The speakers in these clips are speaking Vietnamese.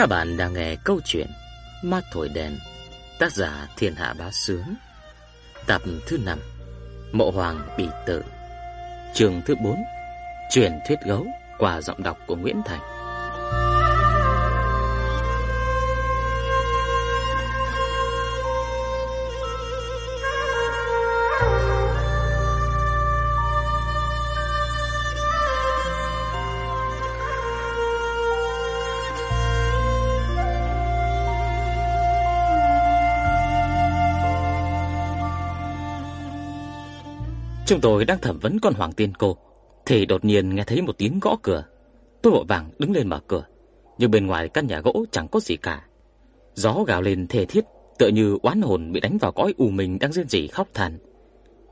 Các bạn đang nghe câu chuyện Ma Thổi Đèn, Tác giả Thiên Hạ Bá Sướng. Tập thứ 5 Mộ Hoàng Bị Tự. Trường thứ 4 Truyền thuyết gấu qua giọng đọc của Nguyễn Thành. Chúng tôi đang thẩm vấn con hoàng tiên cô thì đột nhiên nghe thấy một tiếng gõ cửa. Tôi vội vàng đứng lên mở cửa, nhưng bên ngoài căn nhà gỗ chẳng có gì cả. Gió gào lên thề thiết, tựa như oán hồn bị đánh vào cõi u mình đang rên rỉ khóc than.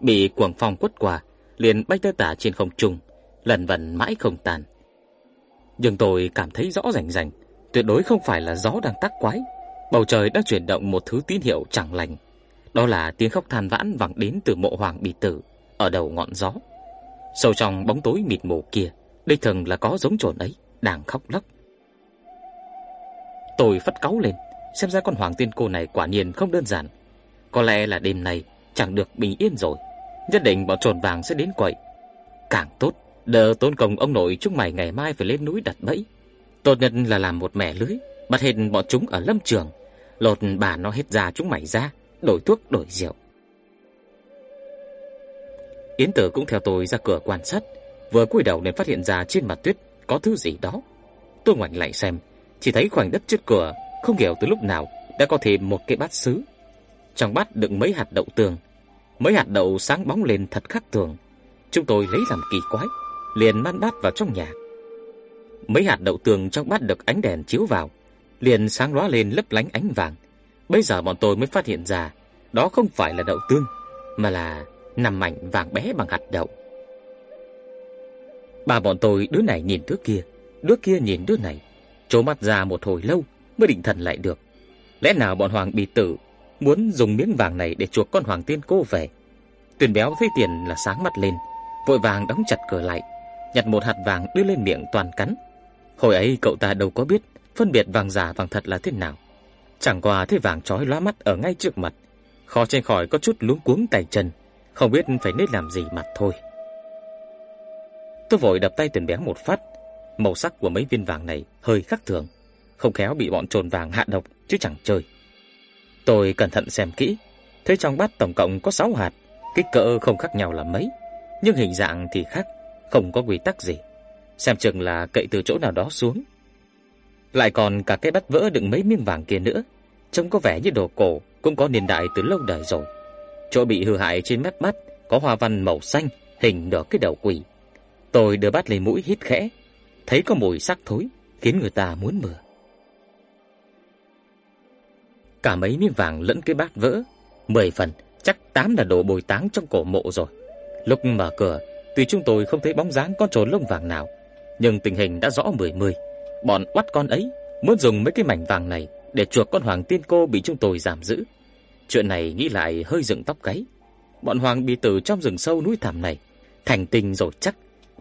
Bị cuồng phong quất qua, liền bay tơ tả trên không trung, lần vần mãi không tàn. Nhưng tôi cảm thấy rõ rành rành, tuyệt đối không phải là gió đang tác quái, bầu trời đang chuyển động một thứ tín hiệu chẳng lành. Đó là tiếng khóc than vãn vẳng đến từ mộ hoàng bị tử ở đầu ngọn gió. Sâu trong bóng tối mịt mù kia, đây thường là có giống trồn ấy đang khóc lóc. Tôi phất cáu lên, xem ra con hoàng tiên cô này quả nhiên không đơn giản. Có lẽ là đêm nay chẳng được bình yên rồi, nhất định bọn trồn vàng sẽ đến quậy. Càng tốt, đỡ tốn công ông nội chúng mày ngày mai phải lên núi đặt bẫy. Tốt nhất là làm một mẻ lưới, bắt hết bọn chúng ở lâm trường, lột bà nó hết ra chúng mày ra, đổi thuốc đổi rượu. Yến Tử cũng theo tôi ra cửa quan sát, vừa cúi đầu nên phát hiện ra trên mặt tuyết có thứ gì đó. Tôi ngoảnh lại xem, chỉ thấy khoảnh đất trước cửa không hiểu từ lúc nào đã có thêm một cái bát sứ. Trong bát đựng mấy hạt đậu tương, mấy hạt đậu sáng bóng lên thật khác thường. Chúng tôi lấy làm kỳ quái, liền mang bát vào trong nhà. Mấy hạt đậu tương trong bát được ánh đèn chiếu vào, liền sáng lóa lên lấp lánh ánh vàng. Bây giờ bọn tôi mới phát hiện ra, đó không phải là đậu tương, mà là năm mảnh vàng bé bằng hạt đậu. Ba bọn tôi đứa này nhìn đứa kia, đứa kia nhìn đứa này, trố mắt ra một hồi lâu mới định thần lại được. Lẽ nào bọn hoàng bị tử muốn dùng miếng vàng này để chuộc con hoàng tiên cô về? Tuyền béo thấy tiền là sáng mắt lên, vội vàng đóng chặt cửa lại, nhặt một hạt vàng đưa lên miệng toàn cắn. Hồi ấy cậu ta đâu có biết phân biệt vàng giả vàng thật là thế nào. Chẳng qua thấy vàng chói lóa mắt ở ngay trước mặt, khó tránh khỏi có chút luống cuống tay chân không biết phải nên làm gì mà thôi. Tôi vội đập tay Tuyền bé một phát, màu sắc của mấy viên vàng này hơi khác thường, không khéo bị bọn trồn vàng hạ độc chứ chẳng chơi. Tôi cẩn thận xem kỹ, thấy trong bát tổng cộng có 6 hạt, kích cỡ không khác nhau là mấy, nhưng hình dạng thì khác, không có quy tắc gì. Xem chừng là cậy từ chỗ nào đó xuống. Lại còn cả cái bát vỡ đựng mấy miếng vàng kia nữa, trông có vẻ như đồ cổ, cũng có niên đại từ lâu đời rồi. Chỗ bị hư hại trên mép mắt có hoa văn màu xanh, hình nửa cái đầu quỷ. Tôi đưa bát lên mũi hít khẽ, thấy có mùi sắc thối, khiến người ta muốn mửa. Cả mấy miếng vàng lẫn cái bát vỡ, 10 phần, chắc 8 là đồ bồi táng trong cổ mộ rồi. Lúc mở cửa, tuy chúng tôi không thấy bóng dáng con trồn lông vàng nào, nhưng tình hình đã rõ mười mười. Bọn bắt con ấy muốn dùng mấy cái mảnh vàng này để chuộc con hoàng tiên cô bị chúng tôi giảm giữ. Chuyện này nghĩ lại hơi dựng tóc gáy. Bọn hoàng bị tử trong rừng sâu núi thẳm này, thành tình rồi chắc,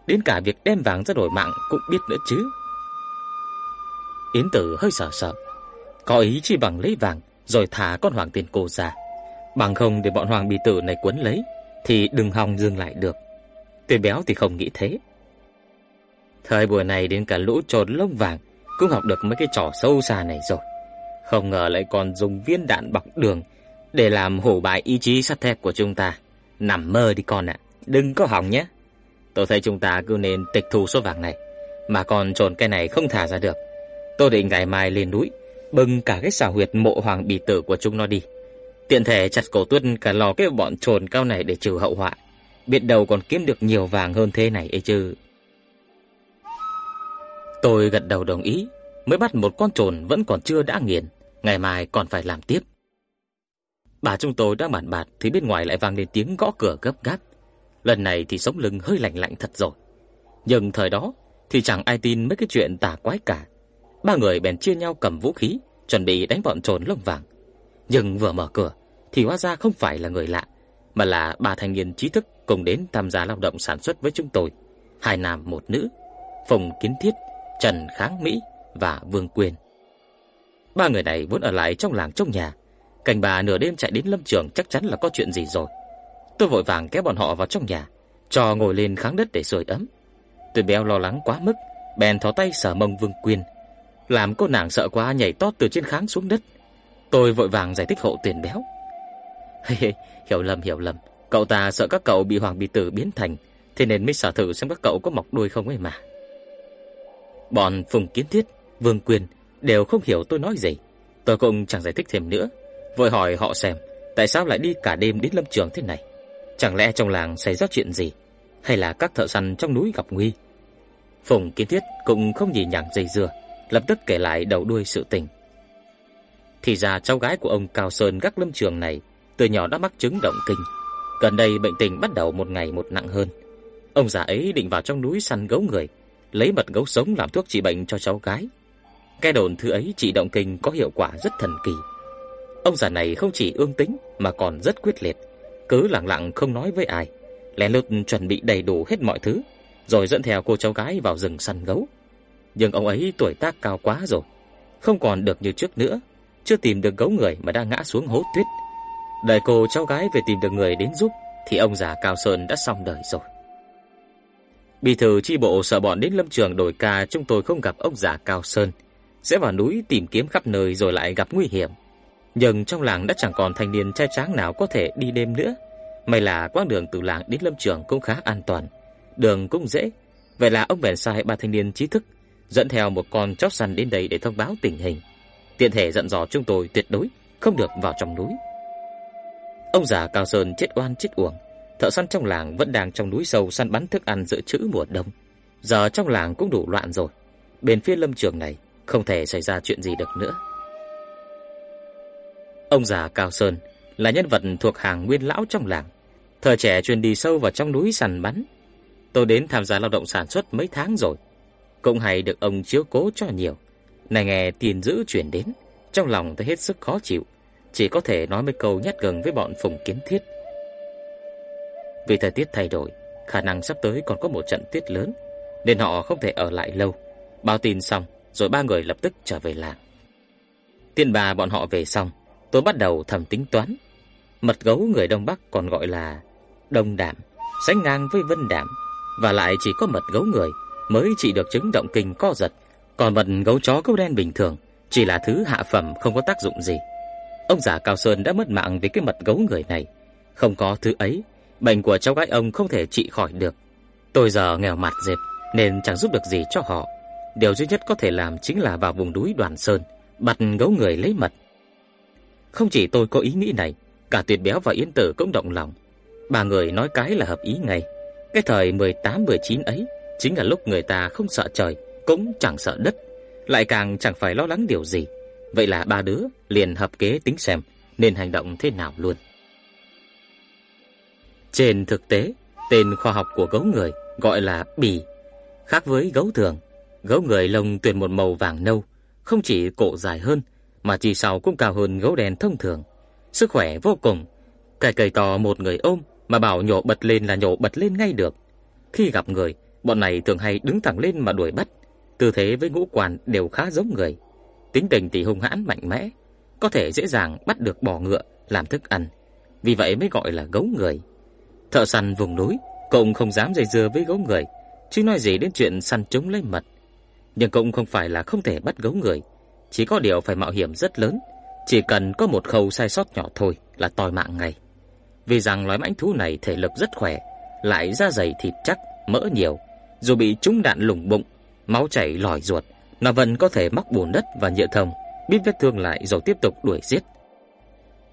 đến cả việc đem vàng ra đổi mạng cũng biết nữa chứ. Yến Tử hơi sợ sợ, có ý chỉ bằng lấy vàng rồi thả con hoàng tiền cô ra, bằng không để bọn hoàng bị tử này quấn lấy thì đừng hòng dừng lại được. Tuyệt béo thì không nghĩ thế. Thời buổi này đến cả lũ trồn lông vàng cũng học được mấy cái trò sâu xa này rồi. Không ngờ lại còn dùng viên đạn bọc đường để làm hổ bại ý chí sắt thép của chúng ta. Nằm mơ đi con ạ, đừng có hỏng nhé. Tôi thấy chúng ta cứ nên tịch thu số vàng này, mà còn trồn cái này không thả ra được. Tôi định ngày mai lên núi, bưng cả cái xào huyệt mộ hoàng bì tử của chúng nó đi. Tiện thể chặt cổ tuyết cả lò cái bọn trồn cao này để trừ hậu họa. Biết đâu còn kiếm được nhiều vàng hơn thế này ấy chứ. Tôi gật đầu đồng ý, mới bắt một con trồn vẫn còn chưa đã nghiền, ngày mai còn phải làm tiếp. Bà chúng tôi đang bàn bạc thì bên ngoài lại vang lên tiếng gõ cửa gấp gáp. Lần này thì sống lưng hơi lạnh lạnh thật rồi. Nhưng thời đó thì chẳng ai tin mấy cái chuyện tà quái cả. Ba người bèn chia nhau cầm vũ khí, chuẩn bị đánh bọn trồn lông vàng. Nhưng vừa mở cửa thì hóa ra không phải là người lạ, mà là ba thanh niên trí thức cùng đến tham gia lao động sản xuất với chúng tôi, hai nam một nữ, Phùng Kiến Thiết, Trần Kháng Mỹ và Vương Quyền. Ba người này vốn ở lại trong làng trong nhà, cảnh bà nửa đêm chạy đến lâm trường chắc chắn là có chuyện gì rồi. Tôi vội vàng kéo bọn họ vào trong nhà, cho ngồi lên kháng đất để sưởi ấm. Tôi béo lo lắng quá mức, bèn thò tay sờ mông Vương Quyên, làm cô nàng sợ quá nhảy tót từ trên kháng xuống đất. Tôi vội vàng giải thích hộ tiền béo. hiểu lầm hiểu lầm, cậu ta sợ các cậu bị hoàng bị tử biến thành, thế nên mới sở thử xem các cậu có mọc đuôi không ấy mà. Bọn Phùng Kiến Thiết, Vương Quyền đều không hiểu tôi nói gì. Tôi cũng chẳng giải thích thêm nữa, vội hỏi họ xem tại sao lại đi cả đêm đến lâm trường thế này. Chẳng lẽ trong làng xảy ra chuyện gì, hay là các thợ săn trong núi gặp nguy? Phùng Kiến Thiết cũng không nhìn nhằng dây dưa, lập tức kể lại đầu đuôi sự tình. Thì ra cháu gái của ông Cao Sơn gác lâm trường này từ nhỏ đã mắc chứng động kinh. Gần đây bệnh tình bắt đầu một ngày một nặng hơn. Ông già ấy định vào trong núi săn gấu người, lấy mật gấu sống làm thuốc trị bệnh cho cháu gái. Cái đồn thứ ấy trị động kinh có hiệu quả rất thần kỳ. Ông già này không chỉ ương tính mà còn rất quyết liệt, cứ lặng lặng không nói với ai, lén lút chuẩn bị đầy đủ hết mọi thứ, rồi dẫn theo cô cháu gái vào rừng săn gấu. Nhưng ông ấy tuổi tác cao quá rồi, không còn được như trước nữa, chưa tìm được gấu người mà đang ngã xuống hố tuyết. Đợi cô cháu gái về tìm được người đến giúp thì ông già Cao Sơn đã xong đời rồi. Bí thư chi bộ sợ bọn đến lâm trường đổi ca chúng tôi không gặp ông già Cao Sơn, sẽ vào núi tìm kiếm khắp nơi rồi lại gặp nguy hiểm. Nhưng trong làng đã chẳng còn thanh niên trai tráng nào có thể đi đêm nữa. May là quãng đường từ làng đến lâm trường cũng khá an toàn, đường cũng dễ. Vậy là ông bèn sai ba thanh niên trí thức dẫn theo một con chó săn đến đây để thông báo tình hình. Tiện thể dặn dò chúng tôi tuyệt đối không được vào trong núi. Ông già Cao Sơn chết oan chết uổng, thợ săn trong làng vẫn đang trong núi sâu săn bắn thức ăn dự trữ mùa đông. Giờ trong làng cũng đủ loạn rồi. Bên phía lâm trường này không thể xảy ra chuyện gì được nữa. Ông già Cao Sơn là nhân vật thuộc hàng nguyên lão trong làng, thời trẻ chuyên đi sâu vào trong núi săn bắn. Tôi đến tham gia lao động sản xuất mấy tháng rồi, cũng hay được ông chiếu cố cho nhiều. Này nghe tiền dữ chuyển đến, trong lòng tôi hết sức khó chịu, chỉ có thể nói mấy câu nhát gừng với bọn Phùng Kiến Thiết. Vì thời tiết thay đổi, khả năng sắp tới còn có một trận tuyết lớn, nên họ không thể ở lại lâu. Báo tin xong, rồi ba người lập tức trở về làng. Tiên bà bọn họ về xong, tôi bắt đầu thầm tính toán. Mật gấu người Đông Bắc còn gọi là Đông Đảm, sánh ngang với Vân Đảm, và lại chỉ có mật gấu người mới chỉ được chứng động kinh co giật, còn mật gấu chó gấu đen bình thường chỉ là thứ hạ phẩm không có tác dụng gì. Ông già Cao Sơn đã mất mạng vì cái mật gấu người này, không có thứ ấy, bệnh của cháu gái ông không thể trị khỏi được. Tôi giờ nghèo mặt dẹp nên chẳng giúp được gì cho họ. Điều duy nhất có thể làm chính là vào vùng núi Đoàn Sơn, bắt gấu người lấy mật. Không chỉ tôi có ý nghĩ này, cả Tuyệt Béo và Yến Tử cũng động lòng. Ba người nói cái là hợp ý ngay. Cái thời 18-19 ấy chính là lúc người ta không sợ trời, cũng chẳng sợ đất, lại càng chẳng phải lo lắng điều gì. Vậy là ba đứa liền hợp kế tính xem nên hành động thế nào luôn. Trên thực tế, tên khoa học của gấu người gọi là bì, khác với gấu thường. Gấu người lông tuyền một màu vàng nâu, không chỉ cổ dài hơn mà chỉ sau cũng cao hơn gấu đen thông thường. Sức khỏe vô cùng, cái cây to một người ôm mà bảo nhổ bật lên là nhổ bật lên ngay được. Khi gặp người, bọn này thường hay đứng thẳng lên mà đuổi bắt, tư thế với ngũ quan đều khá giống người. Tính tình thì hung hãn mạnh mẽ, có thể dễ dàng bắt được bò ngựa làm thức ăn, vì vậy mới gọi là gấu người. Thợ săn vùng núi cũng không dám dây dưa với gấu người, chứ nói gì đến chuyện săn chúng lấy mật. Nhưng cũng không phải là không thể bắt gấu người, chỉ có điều phải mạo hiểm rất lớn, chỉ cần có một khâu sai sót nhỏ thôi là toi mạng ngay. Vì rằng loài mãnh thú này thể lực rất khỏe, lại da dày thịt chắc, mỡ nhiều, dù bị trúng đạn lủng bụng, máu chảy lòi ruột, nó vẫn có thể móc bùn đất và nhựa thông, bít vết thương lại rồi tiếp tục đuổi giết.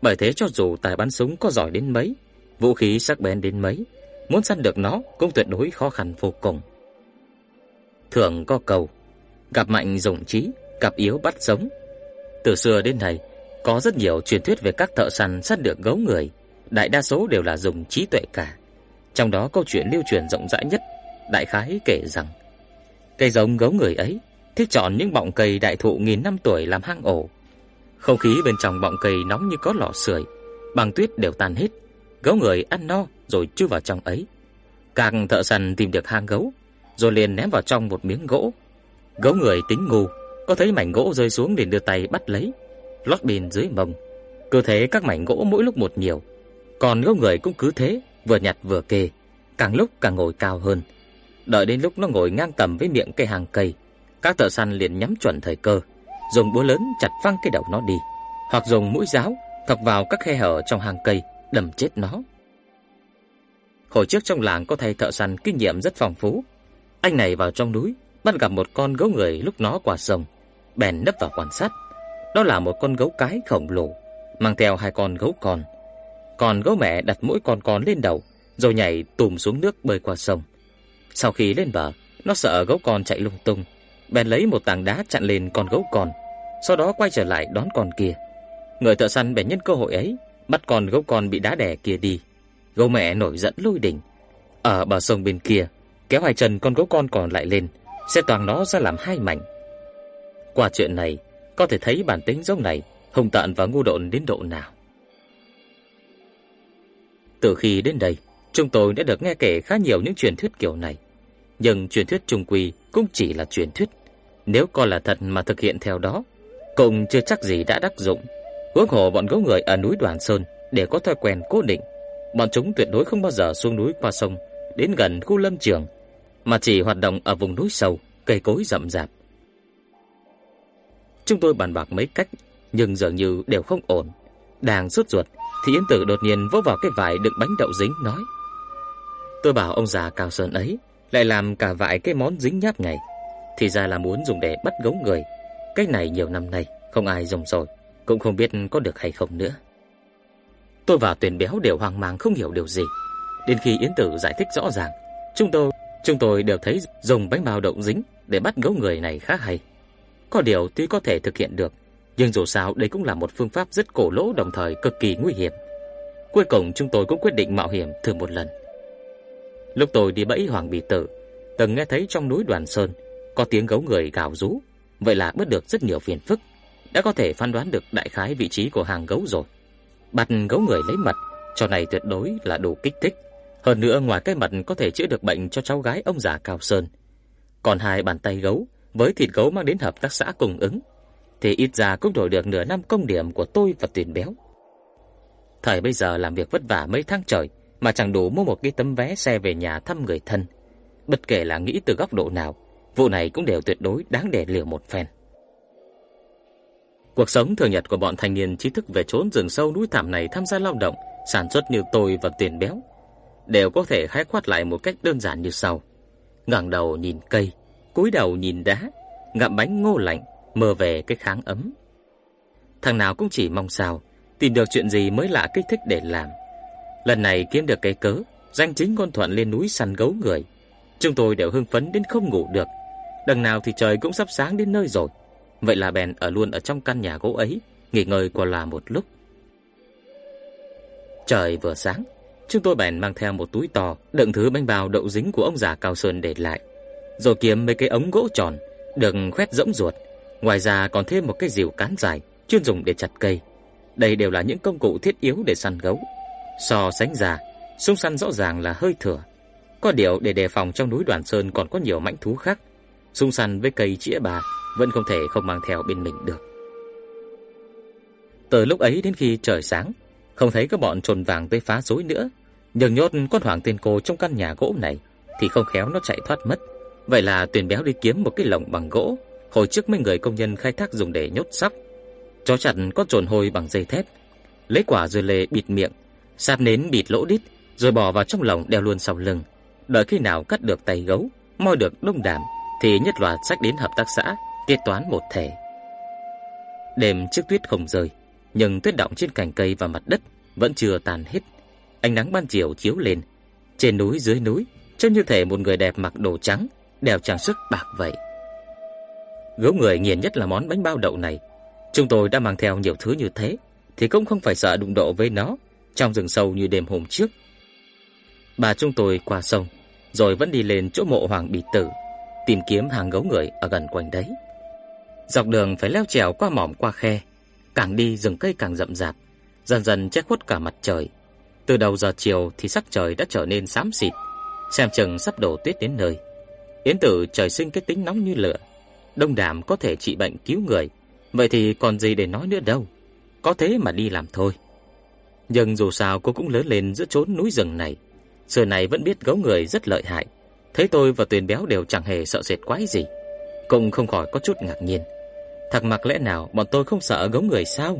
Bởi thế cho dù tài bắn súng có giỏi đến mấy, vũ khí sắc bén đến mấy, muốn săn được nó cũng tuyệt đối khó khăn vô cùng. Thường có cầu, gặp mạnh dùng trí, cặp yếu bắt sống. Từ xưa đến nay, có rất nhiều truyền thuyết về các thợ săn săn được gấu người, đại đa số đều là dùng trí tuệ cả. Trong đó câu chuyện lưu truyền rộng rãi nhất, đại khái kể rằng cây giống gấu người ấy thích chọn những bọng cây đại thụ nghìn năm tuổi làm hang ổ. Không khí bên trong bọng cây nóng như có lò sưởi, băng tuyết đều tan hết, gấu người ăn no rồi chui vào trong ấy. Các thợ săn tìm được hang gấu, rồi liền ném vào trong một miếng gỗ. Gấu người tính ngu, có thấy mảnh gỗ rơi xuống liền đưa tay bắt lấy, lót bên dưới mông. Cơ thể các mảnh gỗ mỗi lúc một nhiều, còn gấu người cũng cứ thế, vừa nhặt vừa kê, càng lúc càng ngồi cao hơn. Đợi đến lúc nó ngồi ngang tầm với miệng cây hàng cây, các thợ săn liền nhắm chuẩn thời cơ, dùng búa lớn chặt phăng cái đầu nó đi, hoặc dùng mũi giáo thọc vào các khe hở trong hàng cây, đâm chết nó. Hồi trước trong làng có thầy thợ săn kinh nghiệm rất phong phú. Anh này vào trong núi, bắt gặp một con gấu người lúc nó qua sông, bèn nấp vào quan sát. Đó là một con gấu cái khổng lồ, mang theo hai con gấu con. Còn gấu mẹ đặt mỗi con con lên đầu, rồi nhảy tùm xuống nước bơi qua sông. Sau khi lên bờ, nó sợ gấu con chạy lung tung, bèn lấy một tảng đá chặn lên con gấu con, sau đó quay trở lại đón con kia. Người thợ săn bèn nhân cơ hội ấy, bắt con gấu con bị đá đè kia đi. Gấu mẹ nổi giận lôi đỉnh, ở bờ sông bên kia, kéo hai chân con gấu con còn lại lên, sẽ toàn nó ra làm hai mảnh. Qua chuyện này, có thể thấy bản tính giống này hung tợn và ngu độn đến độ nào. Từ khi đến đây, chúng tôi đã được nghe kể khá nhiều những truyền thuyết kiểu này. Nhưng truyền thuyết trung quy cũng chỉ là truyền thuyết. Nếu coi là thật mà thực hiện theo đó, cũng chưa chắc gì đã đắc dụng. Huống hồ bọn gấu người ở núi Đoàn Sơn để có thói quen cố định, bọn chúng tuyệt đối không bao giờ xuống núi qua sông đến gần khu lâm trường, mà chỉ hoạt động ở vùng núi sâu, cây cối rậm rạp. Chúng tôi bàn bạc mấy cách, nhưng dường như đều không ổn. Đang sốt ruột thì Yến Tử đột nhiên vỗ vào cái vải đựng bánh đậu dính nói: "Tôi bảo ông già Cao Sơn ấy lại làm cả vải cái món dính nháp này, thì ra là muốn dùng để bắt gấu người. Cách này nhiều năm nay không ai dùng rồi, cũng không biết có được hay không nữa." Tôi và Tuyền Béo đều hoang mang không hiểu điều gì. Đến khi Yến Tử giải thích rõ ràng, chúng tôi chúng tôi đều thấy dùng bánh bao đậu dính để bắt gấu người này khá hay. Có điều tuy có thể thực hiện được, nhưng dù sao đây cũng là một phương pháp rất cổ lỗ đồng thời cực kỳ nguy hiểm. Cuối cùng chúng tôi cũng quyết định mạo hiểm thử một lần. Lúc tôi đi bẫy Hoàng Bì Tử, từng nghe thấy trong núi Đoàn Sơn có tiếng gấu người gào rú, vậy là bớt được rất nhiều phiền phức, đã có thể phán đoán được đại khái vị trí của hàng gấu rồi. Bắt gấu người lấy mật, trò này tuyệt đối là đủ kích thích. Hơn nữa ngoài cái mật có thể chữa được bệnh cho cháu gái ông già Cao Sơn. Còn hai bàn tay gấu với thịt gấu mang đến hợp tác xã cùng ứng thì ít ra cũng đổi được nửa năm công điểm của tôi và Tiền Béo. Thời bây giờ làm việc vất vả mấy tháng trời mà chẳng đủ mua một cái tấm vé xe về nhà thăm người thân. Bất kể là nghĩ từ góc độ nào, vụ này cũng đều tuyệt đối đáng để liều một phen. Cuộc sống thường nhật của bọn thanh niên trí thức về trốn rừng sâu núi thảm này tham gia lao động, sản xuất như tôi và Tiền Béo đều có thể khái quát lại một cách đơn giản như sau: ngẩng đầu nhìn cây, cúi đầu nhìn đá, ngậm bánh ngô lạnh, mơ về cái kháng ấm. Thằng nào cũng chỉ mong sao tìm được chuyện gì mới lạ kích thích để làm. Lần này kiếm được cái cớ, danh chính ngôn thuận lên núi săn gấu người. Chúng tôi đều hưng phấn đến không ngủ được. Đằng nào thì trời cũng sắp sáng đến nơi rồi. Vậy là bèn ở luôn ở trong căn nhà gỗ ấy, nghỉ ngơi qua là một lúc. Trời vừa sáng, chúng tôi bèn mang theo một túi to đựng thứ bánh bao đậu dính của ông già Cao Sơn để lại, rồi kiếm mấy cái ống gỗ tròn được khoét rỗng ruột, ngoài ra còn thêm một cái rìu cán dài chuyên dùng để chặt cây. Đây đều là những công cụ thiết yếu để săn gấu. So sánh ra, súng săn rõ ràng là hơi thừa. Có điều để đề phòng trong núi Đoàn Sơn còn có nhiều mãnh thú khác, súng săn với cây chĩa bà vẫn không thể không mang theo bên mình được. Từ lúc ấy đến khi trời sáng, không thấy có bọn trồn vàng tới phá rối nữa, nhưng nhốt con hoàng tiên cô trong căn nhà gỗ này thì không khéo nó chạy thoát mất. Vậy là Tuyền béo đi kiếm một cái lồng bằng gỗ, hồi trước mấy người công nhân khai thác dùng để nhốt sóc. Chó chặt con trồn hôi bằng dây thép, lấy quả dưa lê bịt miệng, sáp nến bịt lỗ đít, rồi bỏ vào trong lồng đeo luôn sau lưng. Đợi khi nào cắt được tay gấu, moi được đông đảm, thì nhất loạt sách đến hợp tác xã kết toán một thể. Đêm trước tuyết không rơi, nhưng tuyết đọng trên cành cây và mặt đất vẫn chưa tàn hết. Ánh nắng ban chiều chiếu lên, trên núi dưới núi, trông như thể một người đẹp mặc đồ trắng, đều trang sức bạc vậy. Gấu người nghiền nhất là món bánh bao đậu này. Chúng tôi đã mang theo nhiều thứ như thế, thì cũng không phải sợ đụng độ với nó trong rừng sâu như đêm hôm trước. Bà chúng tôi qua sông, rồi vẫn đi lên chỗ mộ Hoàng Bỉ Tử, tìm kiếm hàng gấu người ở gần quanh đấy. Dọc đường phải leo trèo qua mỏm qua khe, càng đi rừng cây càng rậm rạp, dần dần che khuất cả mặt trời. Từ đầu giờ chiều thì sắc trời đã trở nên xám xịt, xem chừng sắp đổ tuyết đến nơi. Yến Tử trời sinh cái tính nóng như lửa, đông đàm có thể trị bệnh cứu người, vậy thì còn gì để nói nữa đâu. Có thế mà đi làm thôi. Nhưng dù sao cô cũng lớn lên giữa chốn núi rừng này, xưa này vẫn biết gấu người rất lợi hại. Thấy tôi và Tuyền Béo đều chẳng hề sợ sệt quái gì, cũng không khỏi có chút ngạc nhiên. Thắc mắc lẽ nào bọn tôi không sợ gấu người sao?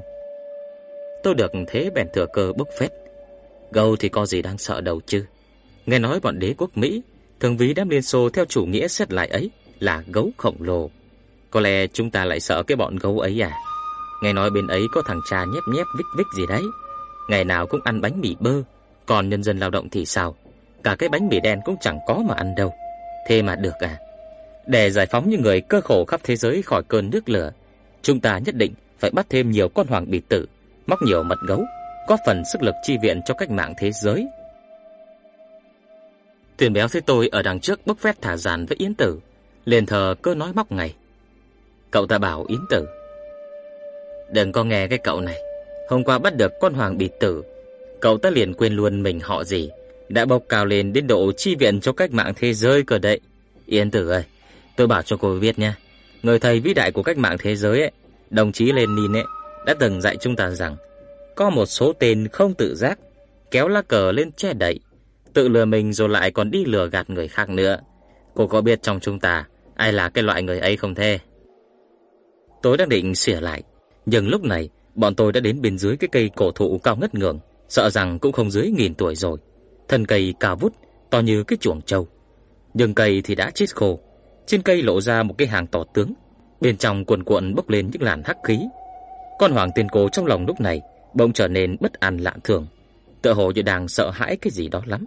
Tôi được thế bèn thừa cơ bốc phét. Gấu thì có gì đang sợ đâu chứ? Nghe nói bọn đế quốc Mỹ thường ví đám Liên Xô theo chủ nghĩa xét lại ấy là gấu khổng lồ. Có lẽ chúng ta lại sợ cái bọn gấu ấy à? Nghe nói bên ấy có thằng cha nhép nhép vích vích gì đấy. Ngày nào cũng ăn bánh mì bơ, còn nhân dân lao động thì sao? Cả cái bánh mì đen cũng chẳng có mà ăn đâu. Thế mà được à? Để giải phóng những người cơ khổ khắp thế giới khỏi cơn nước lửa, chúng ta nhất định phải bắt thêm nhiều con hoàng bì tử, móc nhiều mật gấu, góp phần sức lực chi viện cho cách mạng thế giới. Tiền béo thấy tôi ở đằng trước bốc phét thả giàn với Yến Tử, liền thờ cơ nói móc ngay. Cậu ta bảo Yến Tử, đừng có nghe cái cậu này, hôm qua bắt được con hoàng bì tử, cậu ta liền quên luôn mình họ gì, đã bốc cao lên đến độ chi viện cho cách mạng thế giới cơ đấy. Yến Tử ơi, tôi bảo cho cô biết nha, người thầy vĩ đại của cách mạng thế giới ấy, đồng chí Lenin ấy, đã từng dạy chúng ta rằng có một số tên không tự giác kéo lá cờ lên che đậy, tự lừa mình rồi lại còn đi lừa gạt người khác nữa. Cô có biết trong chúng ta ai là cái loại người ấy không thế? Tôi đang định xỉa lại, nhưng lúc này bọn tôi đã đến bên dưới cái cây cổ thụ cao ngất ngưỡng, sợ rằng cũng không dưới nghìn tuổi rồi. Thân cây cao vút, to như cái chuồng trâu. Nhưng cây thì đã chết khô. Trên cây lộ ra một cái hàng tỏ tướng, bên trong cuồn cuộn bốc lên những làn hắc khí. Con hoàng tiên cô trong lòng lúc này bỗng trở nên bất an lạ thường, tựa hồ như đang sợ hãi cái gì đó lắm.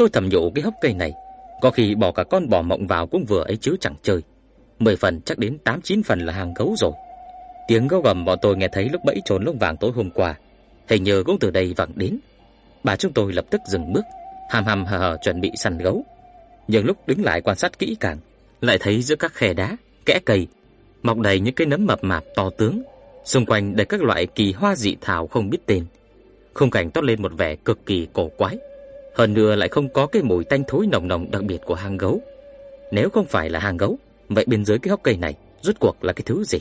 Tôi thầm nhủ cái hốc cây này, có khi bỏ cả con bò mộng vào cũng vừa ấy chứ chẳng chơi. Mười phần chắc đến tám chín phần là hàng gấu rồi. Tiếng gấu gầm bọn tôi nghe thấy lúc bẫy trốn lông vàng tối hôm qua, hình như cũng từ đây vẳng đến. Bà chúng tôi lập tức dừng bước, hàm hàm hờ hờ chuẩn bị săn gấu. Nhưng lúc đứng lại quan sát kỹ càng, lại thấy giữa các khe đá, kẽ cây mọc đầy những cái nấm mập mạp to tướng, xung quanh đầy các loại kỳ hoa dị thảo không biết tên. Khung cảnh toát lên một vẻ cực kỳ cổ quái, hơn nữa lại không có cái mùi tanh thối nồng nồng đặc biệt của hang gấu. Nếu không phải là hang gấu, vậy bên dưới cái hốc cây này rốt cuộc là cái thứ gì?